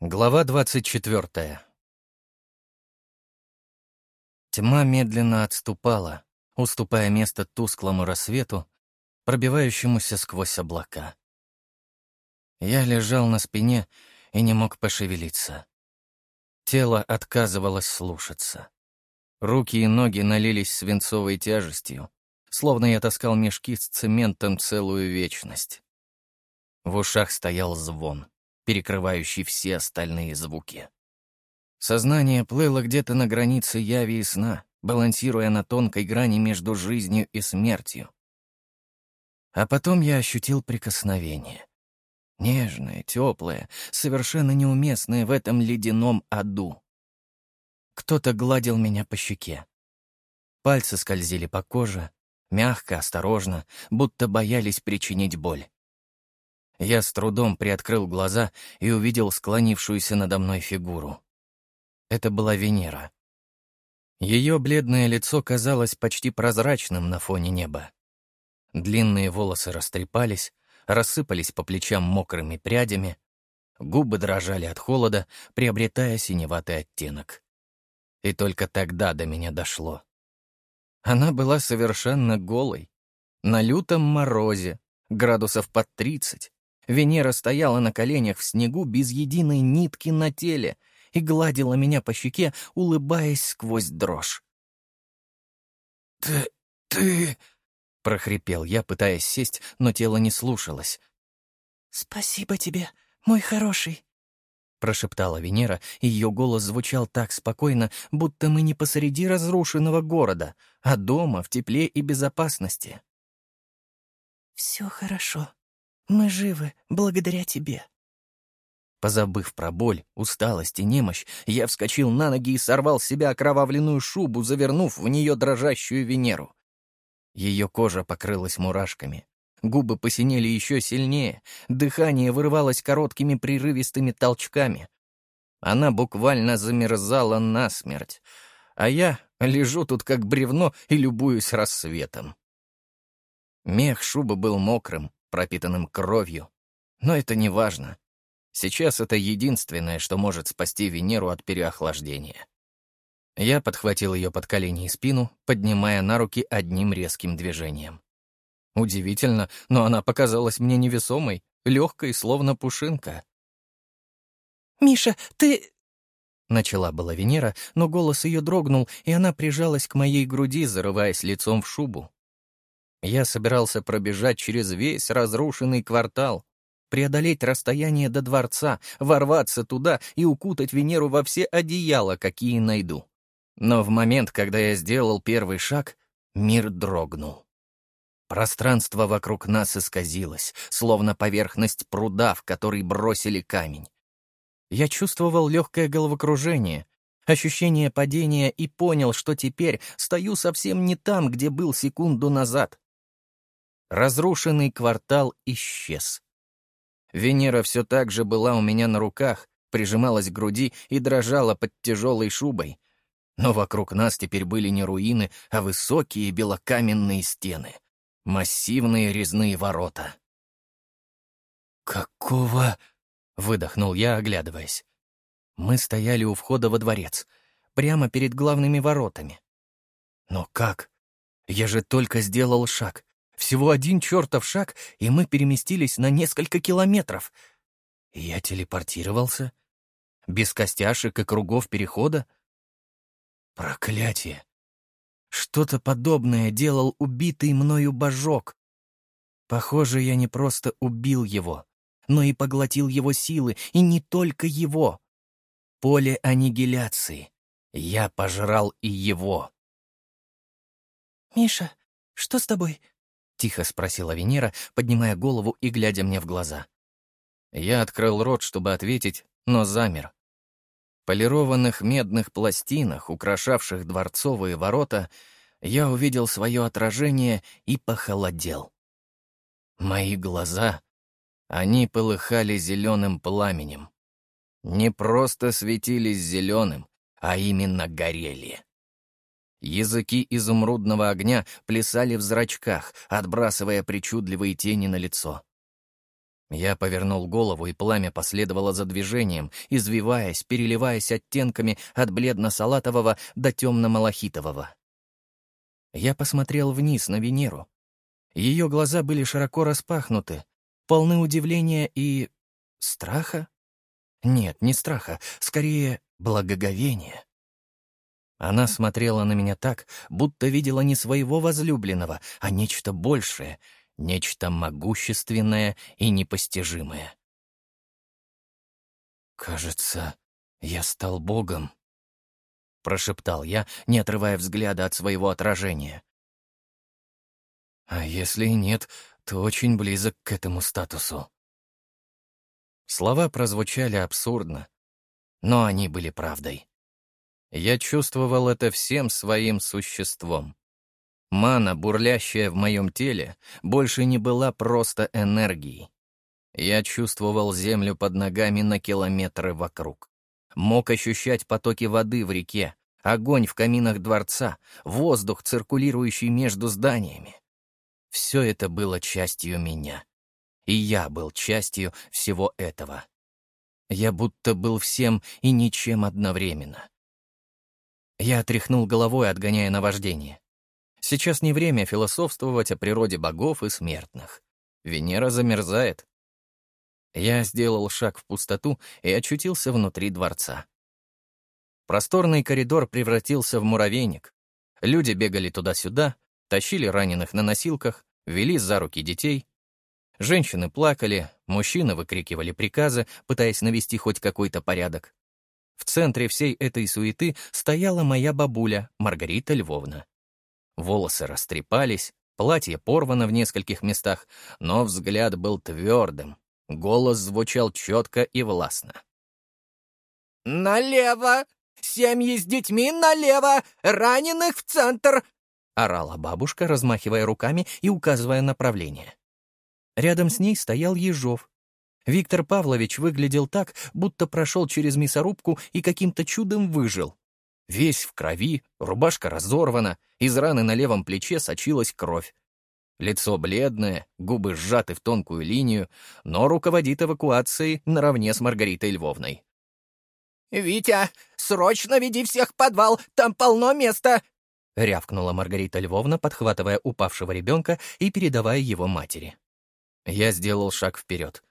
Глава двадцать четвертая. Тьма медленно отступала, уступая место тусклому рассвету, пробивающемуся сквозь облака. Я лежал на спине и не мог пошевелиться. Тело отказывалось слушаться. Руки и ноги налились свинцовой тяжестью, словно я таскал мешки с цементом целую вечность. В ушах стоял звон перекрывающий все остальные звуки. Сознание плыло где-то на границе яви и сна, балансируя на тонкой грани между жизнью и смертью. А потом я ощутил прикосновение. Нежное, теплое, совершенно неуместное в этом ледяном аду. Кто-то гладил меня по щеке. Пальцы скользили по коже, мягко, осторожно, будто боялись причинить боль. Я с трудом приоткрыл глаза и увидел склонившуюся надо мной фигуру. Это была Венера. Ее бледное лицо казалось почти прозрачным на фоне неба. Длинные волосы растрепались, рассыпались по плечам мокрыми прядями, губы дрожали от холода, приобретая синеватый оттенок. И только тогда до меня дошло. Она была совершенно голой, на лютом морозе, градусов под тридцать, Венера стояла на коленях в снегу без единой нитки на теле и гладила меня по щеке, улыбаясь сквозь дрожь. «Ты... ты...» — прохрипел я, пытаясь сесть, но тело не слушалось. «Спасибо тебе, мой хороший», — прошептала Венера, и ее голос звучал так спокойно, будто мы не посреди разрушенного города, а дома в тепле и безопасности. «Все хорошо», мы живы благодаря тебе». Позабыв про боль, усталость и немощь, я вскочил на ноги и сорвал с себя окровавленную шубу, завернув в нее дрожащую Венеру. Ее кожа покрылась мурашками. Губы посинели еще сильнее, дыхание вырывалось короткими прерывистыми толчками. Она буквально замерзала насмерть, а я лежу тут как бревно и любуюсь рассветом. Мех шубы был мокрым, пропитанным кровью. Но это не важно. Сейчас это единственное, что может спасти Венеру от переохлаждения. Я подхватил ее под колени и спину, поднимая на руки одним резким движением. Удивительно, но она показалась мне невесомой, легкой, словно пушинка. «Миша, ты...» Начала была Венера, но голос ее дрогнул, и она прижалась к моей груди, зарываясь лицом в шубу. Я собирался пробежать через весь разрушенный квартал, преодолеть расстояние до дворца, ворваться туда и укутать Венеру во все одеяла, какие найду. Но в момент, когда я сделал первый шаг, мир дрогнул. Пространство вокруг нас исказилось, словно поверхность пруда, в который бросили камень. Я чувствовал легкое головокружение, ощущение падения и понял, что теперь стою совсем не там, где был секунду назад. Разрушенный квартал исчез. Венера все так же была у меня на руках, прижималась к груди и дрожала под тяжелой шубой. Но вокруг нас теперь были не руины, а высокие белокаменные стены, массивные резные ворота. «Какого?» — выдохнул я, оглядываясь. Мы стояли у входа во дворец, прямо перед главными воротами. Но как? Я же только сделал шаг. Всего один чертов шаг, и мы переместились на несколько километров. Я телепортировался? Без костяшек и кругов перехода? Проклятие! Что-то подобное делал убитый мною божок. Похоже, я не просто убил его, но и поглотил его силы, и не только его. Поле аннигиляции. Я пожрал и его. «Миша, что с тобой?» — тихо спросила Венера, поднимая голову и глядя мне в глаза. Я открыл рот, чтобы ответить, но замер. Полированных медных пластинах, украшавших дворцовые ворота, я увидел свое отражение и похолодел. Мои глаза, они полыхали зеленым пламенем. Не просто светились зеленым, а именно горели. Языки изумрудного огня плясали в зрачках, отбрасывая причудливые тени на лицо. Я повернул голову, и пламя последовало за движением, извиваясь, переливаясь оттенками от бледно-салатового до темно-малахитового. Я посмотрел вниз на Венеру. Ее глаза были широко распахнуты, полны удивления и... страха? Нет, не страха, скорее, благоговения. Она смотрела на меня так, будто видела не своего возлюбленного, а нечто большее, нечто могущественное и непостижимое. «Кажется, я стал Богом», — прошептал я, не отрывая взгляда от своего отражения. «А если и нет, то очень близок к этому статусу». Слова прозвучали абсурдно, но они были правдой. Я чувствовал это всем своим существом. Мана, бурлящая в моем теле, больше не была просто энергией. Я чувствовал землю под ногами на километры вокруг. Мог ощущать потоки воды в реке, огонь в каминах дворца, воздух, циркулирующий между зданиями. Все это было частью меня. И я был частью всего этого. Я будто был всем и ничем одновременно. Я отряхнул головой, отгоняя наваждение. Сейчас не время философствовать о природе богов и смертных. Венера замерзает. Я сделал шаг в пустоту и очутился внутри дворца. Просторный коридор превратился в муравейник. Люди бегали туда-сюда, тащили раненых на носилках, вели за руки детей. Женщины плакали, мужчины выкрикивали приказы, пытаясь навести хоть какой-то порядок. В центре всей этой суеты стояла моя бабуля, Маргарита Львовна. Волосы растрепались, платье порвано в нескольких местах, но взгляд был твердым, голос звучал четко и властно. «Налево! Семьи с детьми налево! Раненых в центр!» — орала бабушка, размахивая руками и указывая направление. Рядом с ней стоял Ежов, Виктор Павлович выглядел так, будто прошел через мясорубку и каким-то чудом выжил. Весь в крови, рубашка разорвана, из раны на левом плече сочилась кровь. Лицо бледное, губы сжаты в тонкую линию, но руководит эвакуацией наравне с Маргаритой Львовной. «Витя, срочно веди всех в подвал, там полно места!» — рявкнула Маргарита Львовна, подхватывая упавшего ребенка и передавая его матери. Я сделал шаг вперед.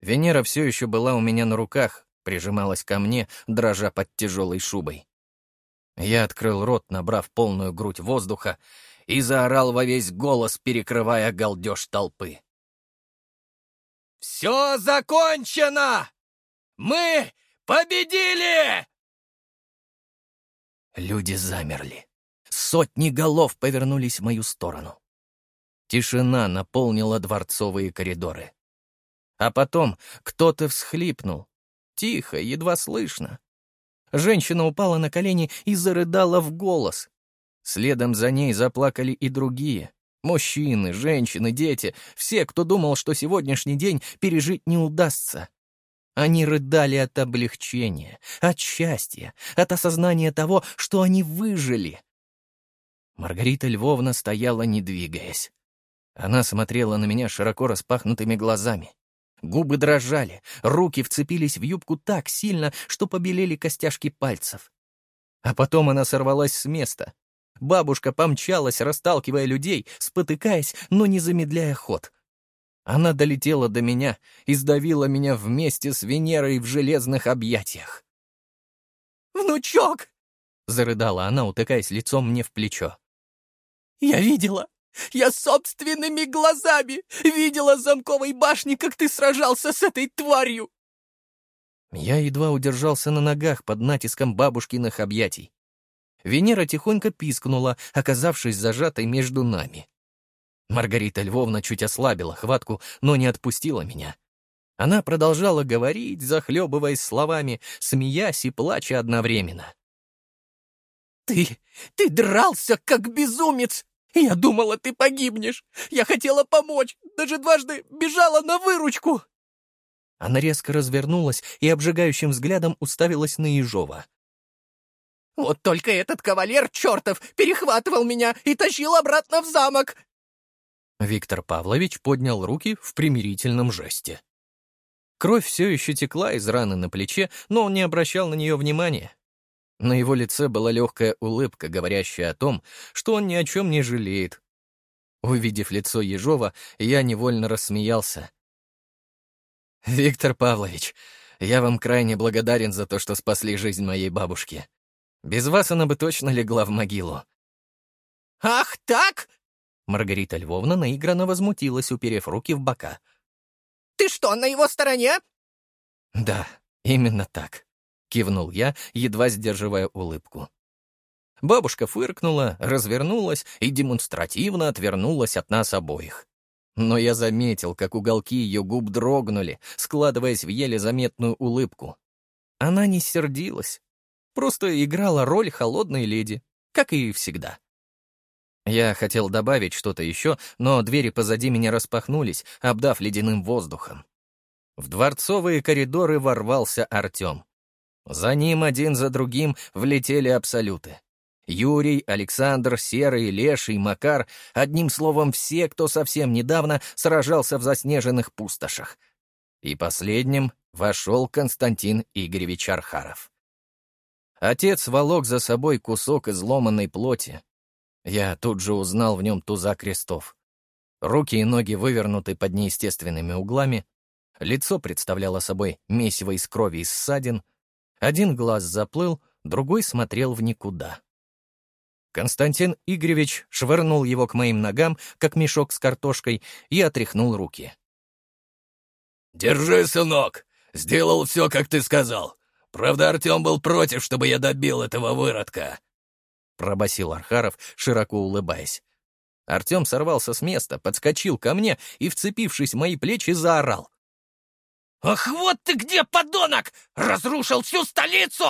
Венера все еще была у меня на руках, прижималась ко мне, дрожа под тяжелой шубой. Я открыл рот, набрав полную грудь воздуха, и заорал во весь голос, перекрывая галдеж толпы. «Все закончено! Мы победили!» Люди замерли. Сотни голов повернулись в мою сторону. Тишина наполнила дворцовые коридоры. А потом кто-то всхлипнул. Тихо, едва слышно. Женщина упала на колени и зарыдала в голос. Следом за ней заплакали и другие. Мужчины, женщины, дети, все, кто думал, что сегодняшний день пережить не удастся. Они рыдали от облегчения, от счастья, от осознания того, что они выжили. Маргарита Львовна стояла, не двигаясь. Она смотрела на меня широко распахнутыми глазами. Губы дрожали, руки вцепились в юбку так сильно, что побелели костяшки пальцев. А потом она сорвалась с места. Бабушка помчалась, расталкивая людей, спотыкаясь, но не замедляя ход. Она долетела до меня и сдавила меня вместе с Венерой в железных объятиях. «Внучок!» — зарыдала она, утыкаясь лицом мне в плечо. «Я видела! Я собственными глазами видела с замковой башни, как ты сражался с этой тварью!» Я едва удержался на ногах под натиском бабушкиных объятий. Венера тихонько пискнула, оказавшись зажатой между нами. Маргарита Львовна чуть ослабила хватку, но не отпустила меня. Она продолжала говорить, захлебываясь словами, смеясь и плача одновременно. «Ты... ты дрался, как безумец! «Я думала, ты погибнешь! Я хотела помочь! Даже дважды бежала на выручку!» Она резко развернулась и обжигающим взглядом уставилась на Ежова. «Вот только этот кавалер чертов перехватывал меня и тащил обратно в замок!» Виктор Павлович поднял руки в примирительном жесте. Кровь все еще текла из раны на плече, но он не обращал на нее внимания. На его лице была легкая улыбка, говорящая о том, что он ни о чем не жалеет. Увидев лицо Ежова, я невольно рассмеялся. «Виктор Павлович, я вам крайне благодарен за то, что спасли жизнь моей бабушки. Без вас она бы точно легла в могилу». «Ах, так?» Маргарита Львовна наигранно возмутилась, уперев руки в бока. «Ты что, на его стороне?» «Да, именно так», — кивнул я, едва сдерживая улыбку. Бабушка фыркнула, развернулась и демонстративно отвернулась от нас обоих. Но я заметил, как уголки ее губ дрогнули, складываясь в еле заметную улыбку. Она не сердилась, просто играла роль холодной леди, как и всегда. Я хотел добавить что-то еще, но двери позади меня распахнулись, обдав ледяным воздухом. В дворцовые коридоры ворвался Артем. За ним один за другим влетели абсолюты. Юрий, Александр, Серый, Леший, Макар, одним словом, все, кто совсем недавно сражался в заснеженных пустошах. И последним вошел Константин Игоревич Архаров. Отец волок за собой кусок изломанной плоти. Я тут же узнал в нем туза крестов. Руки и ноги вывернуты под неестественными углами, лицо представляло собой месиво из крови и ссадин, один глаз заплыл, другой смотрел в никуда. Константин Игоревич швырнул его к моим ногам, как мешок с картошкой, и отряхнул руки. «Держи, сынок! Сделал все, как ты сказал. Правда, Артем был против, чтобы я добил этого выродка!» Пробасил Архаров, широко улыбаясь. Артем сорвался с места, подскочил ко мне и, вцепившись в мои плечи, заорал. «Ах, вот ты где, подонок! Разрушил всю столицу!»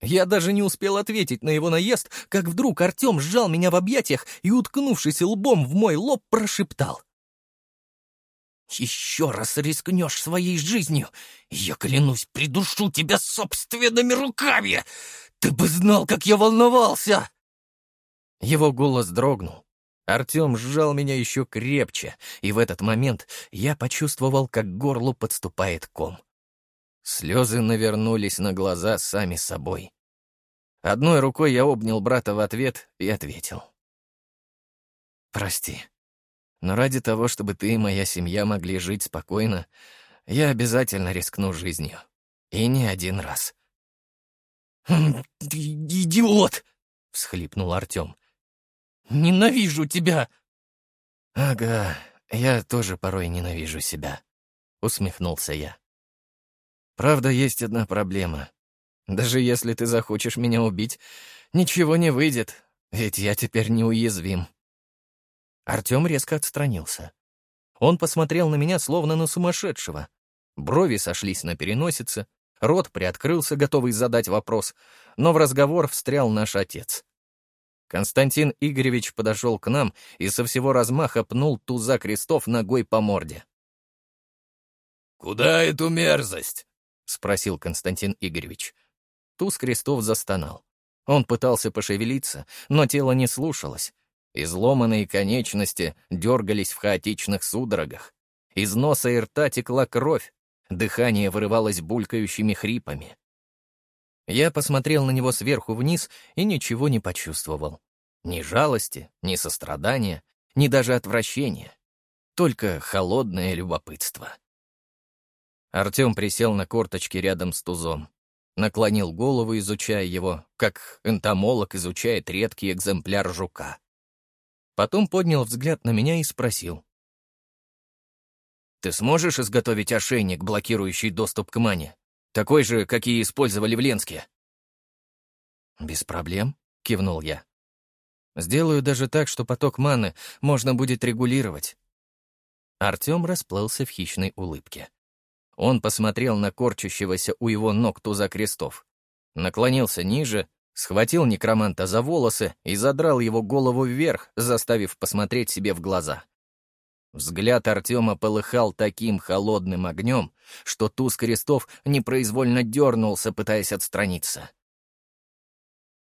Я даже не успел ответить на его наезд, как вдруг Артем сжал меня в объятиях и, уткнувшись лбом в мой лоб, прошептал. «Еще раз рискнешь своей жизнью, я, клянусь, придушу тебя собственными руками! Ты бы знал, как я волновался!» Его голос дрогнул. Артем сжал меня еще крепче, и в этот момент я почувствовал, как горлу подступает ком. Слезы навернулись на глаза сами собой. Одной рукой я обнял брата в ответ и ответил. «Прости, но ради того, чтобы ты и моя семья могли жить спокойно, я обязательно рискну жизнью. И не один раз». «Хм, «Идиот!» — всхлипнул Артем. «Ненавижу тебя!» «Ага, я тоже порой ненавижу себя», — усмехнулся я. Правда, есть одна проблема. Даже если ты захочешь меня убить, ничего не выйдет, ведь я теперь неуязвим. Артем резко отстранился. Он посмотрел на меня, словно на сумасшедшего. Брови сошлись на переносице, рот приоткрылся, готовый задать вопрос, но в разговор встрял наш отец. Константин Игоревич подошел к нам и со всего размаха пнул туза крестов ногой по морде. «Куда эту мерзость?» — спросил Константин Игоревич. Туз Крестов застонал. Он пытался пошевелиться, но тело не слушалось. Изломанные конечности дергались в хаотичных судорогах. Из носа и рта текла кровь, дыхание вырывалось булькающими хрипами. Я посмотрел на него сверху вниз и ничего не почувствовал. Ни жалости, ни сострадания, ни даже отвращения. Только холодное любопытство. Артем присел на корточки рядом с тузом. Наклонил голову, изучая его, как энтомолог изучает редкий экземпляр жука. Потом поднял взгляд на меня и спросил. «Ты сможешь изготовить ошейник, блокирующий доступ к мане? Такой же, какие использовали в Ленске?» «Без проблем», — кивнул я. «Сделаю даже так, что поток маны можно будет регулировать». Артем расплылся в хищной улыбке. Он посмотрел на корчащегося у его ног туза крестов, наклонился ниже, схватил некроманта за волосы и задрал его голову вверх, заставив посмотреть себе в глаза. Взгляд Артема полыхал таким холодным огнем, что туз крестов непроизвольно дернулся, пытаясь отстраниться.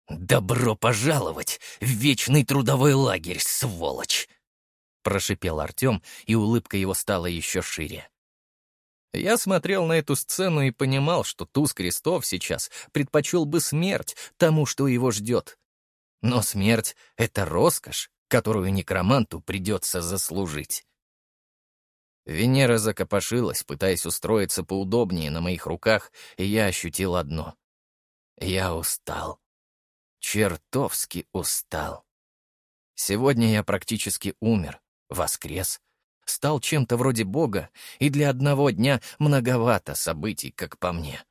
«Добро пожаловать в вечный трудовой лагерь, сволочь!» — прошипел Артем, и улыбка его стала еще шире. Я смотрел на эту сцену и понимал, что туз крестов сейчас предпочел бы смерть тому, что его ждет. Но смерть — это роскошь, которую некроманту придется заслужить. Венера закопошилась, пытаясь устроиться поудобнее на моих руках, и я ощутил одно. Я устал. Чертовски устал. Сегодня я практически умер, воскрес, стал чем-то вроде бога, и для одного дня многовато событий, как по мне.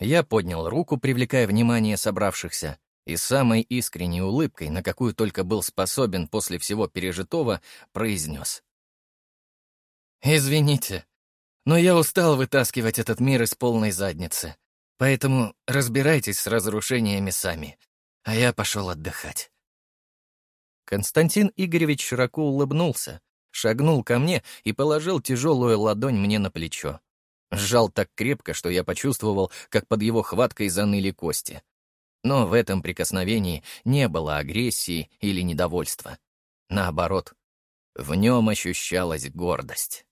Я поднял руку, привлекая внимание собравшихся, и самой искренней улыбкой, на какую только был способен после всего пережитого, произнес. «Извините, но я устал вытаскивать этот мир из полной задницы, поэтому разбирайтесь с разрушениями сами, а я пошел отдыхать». Константин Игоревич широко улыбнулся, шагнул ко мне и положил тяжелую ладонь мне на плечо. Сжал так крепко, что я почувствовал, как под его хваткой заныли кости. Но в этом прикосновении не было агрессии или недовольства. Наоборот, в нем ощущалась гордость.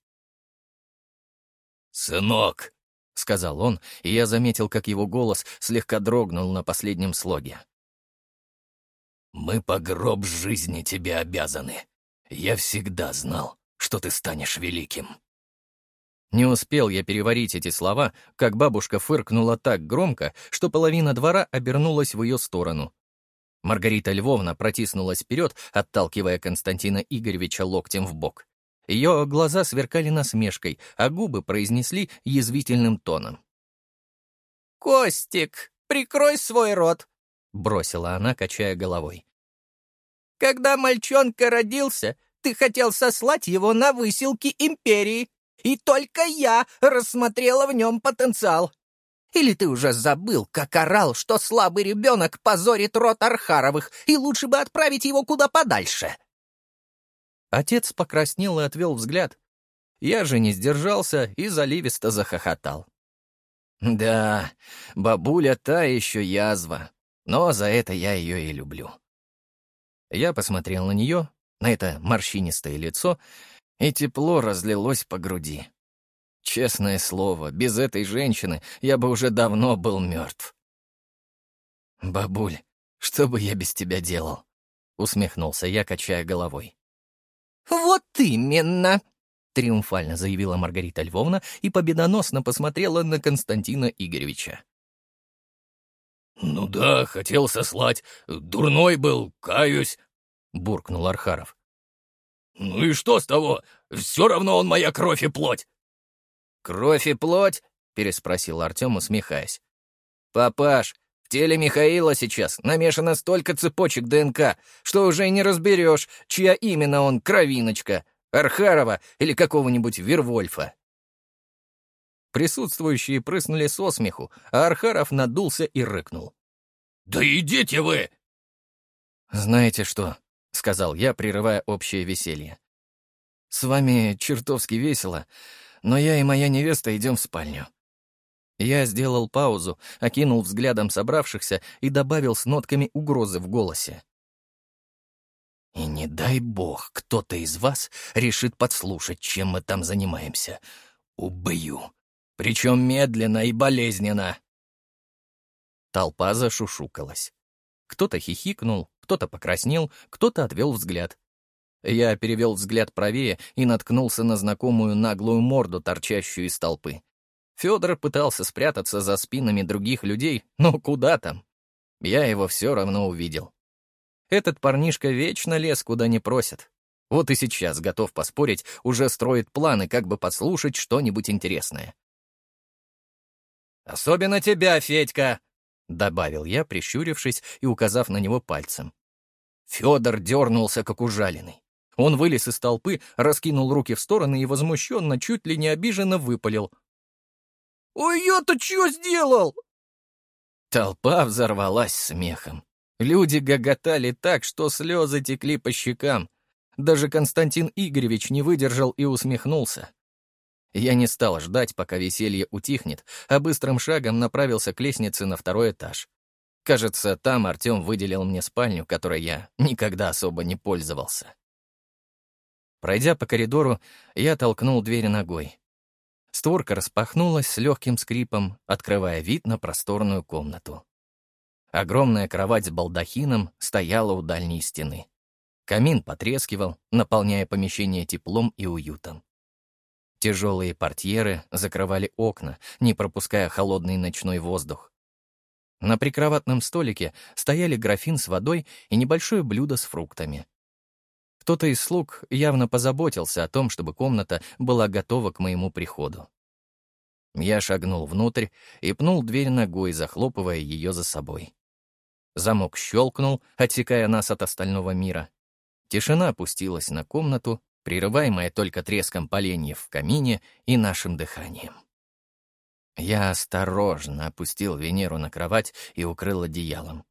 «Сынок!» — сказал он, и я заметил, как его голос слегка дрогнул на последнем слоге. «Мы по гроб жизни тебе обязаны. Я всегда знал, что ты станешь великим». Не успел я переварить эти слова, как бабушка фыркнула так громко, что половина двора обернулась в ее сторону. Маргарита Львовна протиснулась вперед, отталкивая Константина Игоревича локтем в бок. Ее глаза сверкали насмешкой, а губы произнесли язвительным тоном. «Костик, прикрой свой рот!» — бросила она, качая головой. «Когда мальчонка родился, ты хотел сослать его на выселки империи, и только я рассмотрела в нем потенциал. Или ты уже забыл, как орал, что слабый ребенок позорит рот Архаровых, и лучше бы отправить его куда подальше?» Отец покраснел и отвел взгляд. Я же не сдержался и заливисто захохотал. Да, бабуля та еще язва, но за это я ее и люблю. Я посмотрел на нее, на это морщинистое лицо, и тепло разлилось по груди. Честное слово, без этой женщины я бы уже давно был мертв. «Бабуль, что бы я без тебя делал?» — усмехнулся я, качая головой. «Вот именно!» — триумфально заявила Маргарита Львовна и победоносно посмотрела на Константина Игоревича. «Ну да, хотел сослать. Дурной был, каюсь», — буркнул Архаров. «Ну и что с того? Все равно он моя кровь и плоть». «Кровь и плоть?» — переспросил Артем, усмехаясь. «Папаш, теле Михаила сейчас намешано столько цепочек ДНК, что уже не разберешь, чья именно он кровиночка, Архарова или какого-нибудь Вервольфа. Присутствующие прыснули со смеху, а Архаров надулся и рыкнул. «Да идите вы!» «Знаете что?» — сказал я, прерывая общее веселье. «С вами чертовски весело, но я и моя невеста идем в спальню. Я сделал паузу, окинул взглядом собравшихся и добавил с нотками угрозы в голосе. «И не дай бог, кто-то из вас решит подслушать, чем мы там занимаемся. Убью. Причем медленно и болезненно». Толпа зашушукалась. Кто-то хихикнул, кто-то покраснел, кто-то отвел взгляд. Я перевел взгляд правее и наткнулся на знакомую наглую морду, торчащую из толпы. Федор пытался спрятаться за спинами других людей, но куда там? Я его все равно увидел. Этот парнишка вечно лез, куда не просят. Вот и сейчас, готов поспорить, уже строит планы, как бы подслушать что-нибудь интересное. «Особенно тебя, Федька!» — добавил я, прищурившись и указав на него пальцем. Федор дернулся, как ужаленный. Он вылез из толпы, раскинул руки в стороны и возмущенно, чуть ли не обиженно выпалил — «Ой, я-то что сделал?» Толпа взорвалась смехом. Люди гоготали так, что слезы текли по щекам. Даже Константин Игоревич не выдержал и усмехнулся. Я не стал ждать, пока веселье утихнет, а быстрым шагом направился к лестнице на второй этаж. Кажется, там Артем выделил мне спальню, которой я никогда особо не пользовался. Пройдя по коридору, я толкнул дверь ногой. Створка распахнулась с легким скрипом, открывая вид на просторную комнату. Огромная кровать с балдахином стояла у дальней стены. Камин потрескивал, наполняя помещение теплом и уютом. Тяжелые портьеры закрывали окна, не пропуская холодный ночной воздух. На прикроватном столике стояли графин с водой и небольшое блюдо с фруктами. Кто-то из слуг явно позаботился о том, чтобы комната была готова к моему приходу. Я шагнул внутрь и пнул дверь ногой, захлопывая ее за собой. Замок щелкнул, отсекая нас от остального мира. Тишина опустилась на комнату, прерываемая только треском поленьев в камине и нашим дыханием. Я осторожно опустил Венеру на кровать и укрыл одеялом.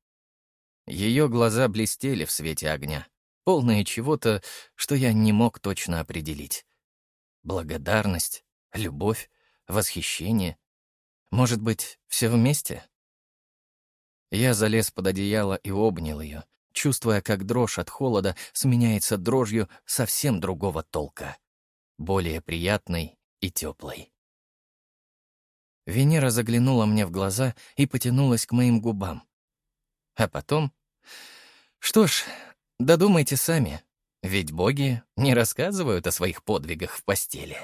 Ее глаза блестели в свете огня, полные чего-то, что я не мог точно определить. Благодарность, любовь, восхищение. Может быть, все вместе? Я залез под одеяло и обнял ее, чувствуя, как дрожь от холода сменяется дрожью совсем другого толка, более приятной и теплой. Венера заглянула мне в глаза и потянулась к моим губам. А потом... Что ж, додумайте сами, ведь боги не рассказывают о своих подвигах в постели.